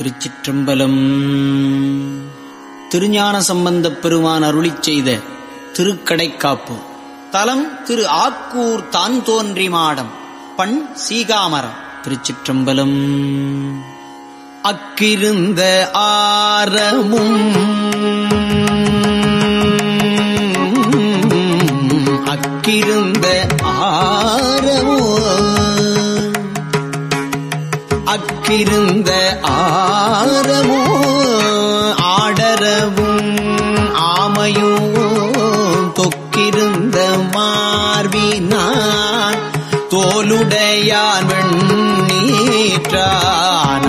திருச்சிற்றம்பலம். திருஞான சம்பந்தப் பெருமான் அருளிச் செய்த திருக்கடைக்காப்பு. தலம் திரு ஆக்கூர் தான் தோன்றி மாடம். பண் சீகாமரம் திருச்சிற்றம்பலம். அக்கிருந்த ஆரமும் அக்கிருந்த ஆரமும் அக்கிருந்த ஆரமோ ஆடரவும் ஆமையோ தொக்கிருந்த மார்பினான் தோலுடையான் நீற்றான்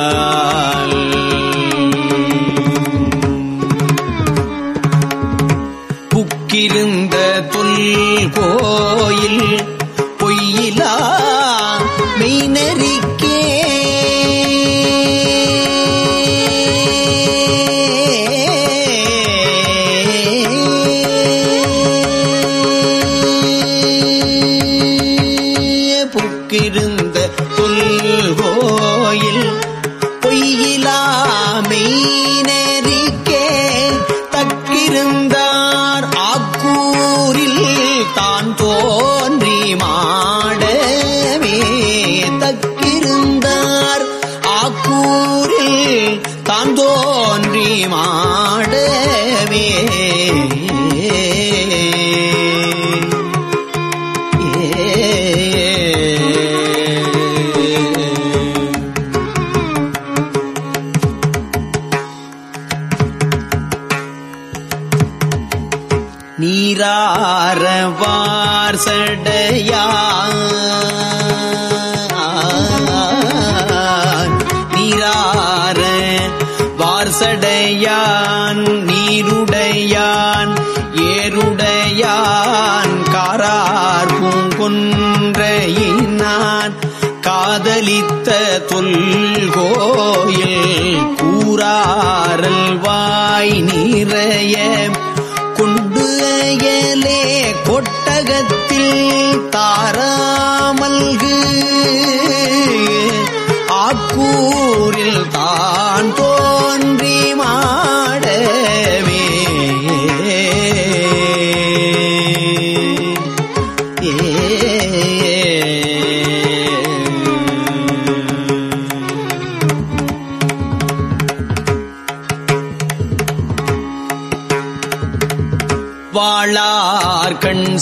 தோலுடையான் புக்கிருந்த தொல் கோயில் பொய்யிலா மெய்நெறிக்கே வார்சடையான் நீருடையான் ஏருடையான் காரார் பூங்கொன்றையினான். காதலித்த தொல்கோயில் கூறாரல் வாய் நிறைய கொண்டு அயலே கொட்டகத்தில் தாராமல்கு. ஆக்கூரில் தான் தோ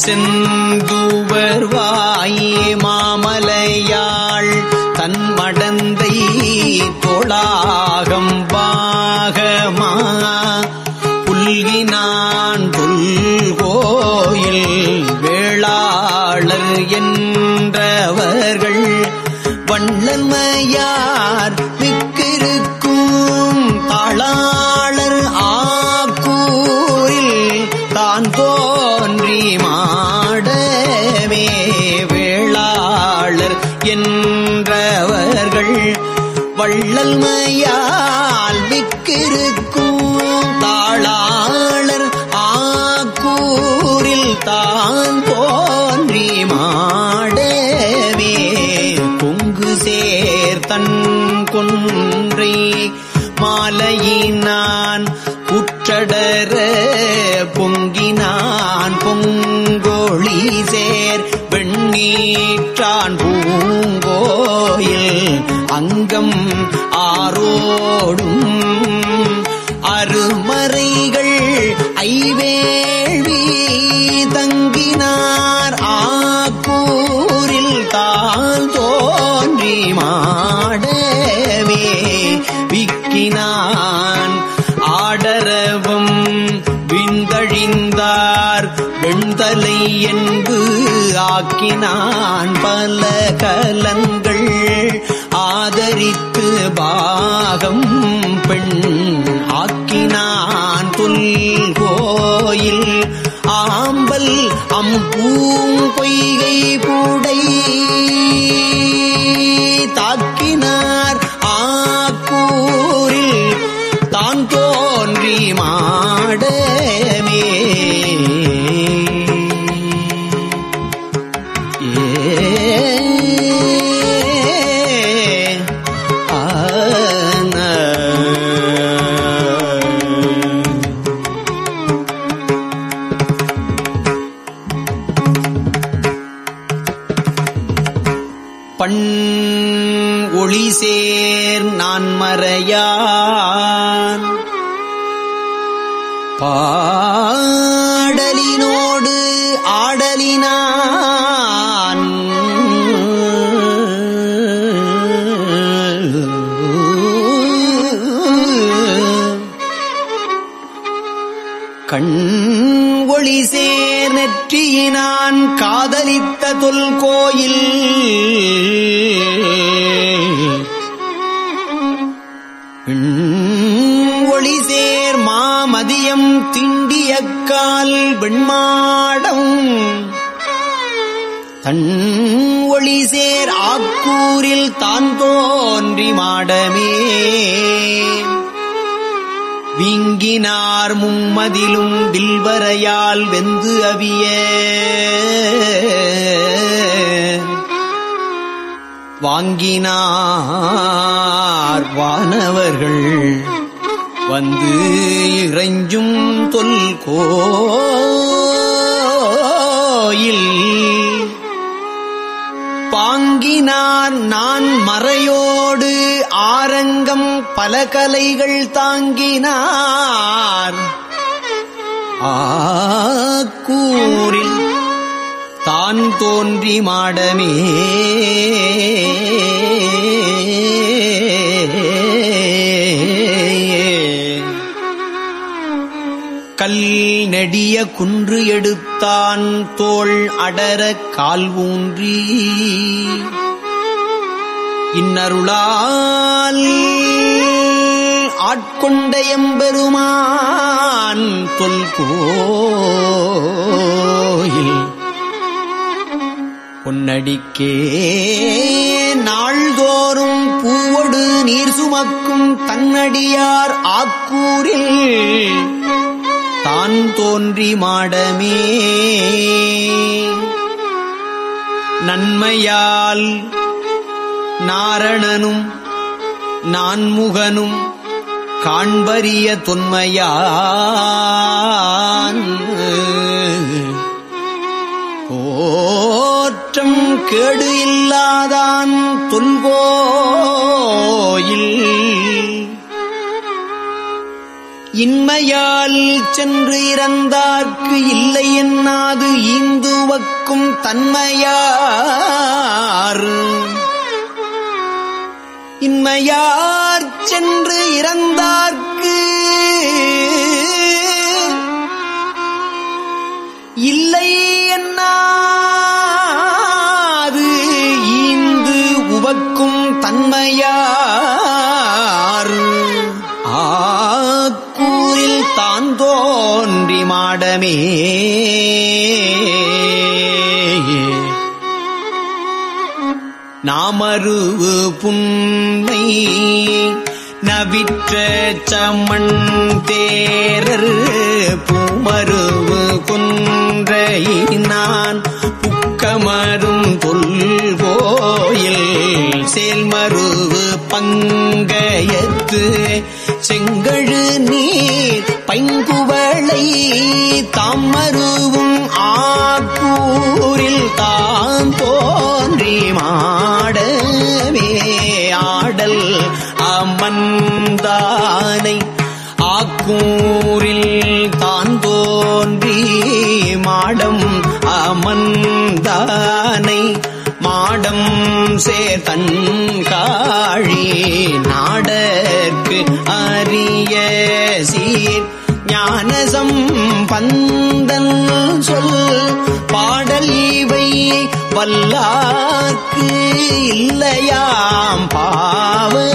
செந்துவர் வாயே ஆக்கூரில் போன்றி மாடவே பொங்கு சேர்த்தன் கொன்றை. மாலையினான் குற்றடர பொங்கினான் பொங்கோழி சேர். வெண்ணீற்றான் பூங்கோயில் அங்கம் ஆரோடும். அருமறைகள் ஐவே ஆடரவும் விந்தழிந்தார். வெண்தலை என்பு ஆக்கினான் பல கலங்கள் ஆதரித்து பாகம் பெண் ஆக்கினான் தொல் கோயில் ஆம்பல் அம்பூங் பொய்கை கூடை. பாடலினோடு ஆடலினான். கண் ஒளி சேர் நெற்றியினான் காதலித்த தொல் கோயில் ஒளி சேர் மாமதியம் திண்டியக்கால் வெண்மாடம். தன் ஒளி சேர் ஆக்கூரில் தான் தோன்றி மாடமே. வீங்கினார் மும்மதிலும் வில்வரையால் வெந்து அவிய. வாங்கினார் வானவர்கள். வந்து இறைஞ்சும் தொல் கோயில் பாங்கினார் நான் மறையோடு ஆரங்கம் பல கலைகள் தாங்கினார். ஆக்கூரில் தான் தோன்றி மாடமே. கல் நெடிய குன்று எடுத்தான் தோள் அடர கால் ஊன்றி. இன்னருளால் ஆட்கொண்ட எம்பெருமான் தொல்கோயில் பொன்னடிக்கே நாள்தோறும் பூவொடு நீர் சுமக்கும் தன்னடியார் ஆக்கூரில் தான் தோன்றி மாடமே. நன்மையால் நாரணனும் நான்முகனும் காண்பரிய தொன்மையான். போற்றம் கேடு இல்லாதான் தொல்கோயில் இன்மையால் சென்று இறந்தார்க்கு இல்லை என்னாது? ஈந்துவக்கும் தன்மையார். இன்மையார் சென்று இறந்தார்க்கு இல்லை என்னாது? ஈந்து உவக்கும் தன்மையார். தான் தோன்றி மாடமே. நாமருவு புன்மை நவிற்ற சமண் தேரர் பூமருவு குன்றை நான் புக்கமரு பங்கயத்து செங்கழு நீர் பைங்குவளை தாமருவும் ஆக்கூரில் தான் தோன்றி மாடமே ஆடல் அமந்தானை ஆக்கூரில் தான் தோன்றி மாடம் அமந்தானை மாடம் சேர்த்தன் காழி நாடற்கு அரிய சீர். ஞானசம் பந்தன் சொல் பாடல் இவை வல்லாக்கு இல்லையாம் பாவே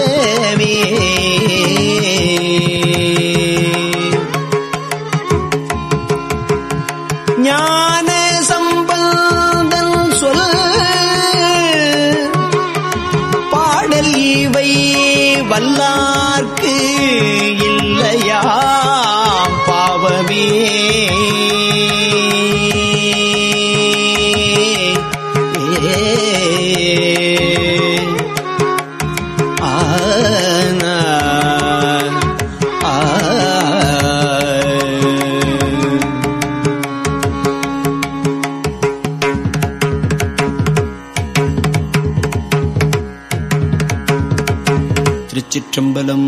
திருச்சிற்றம்பலம்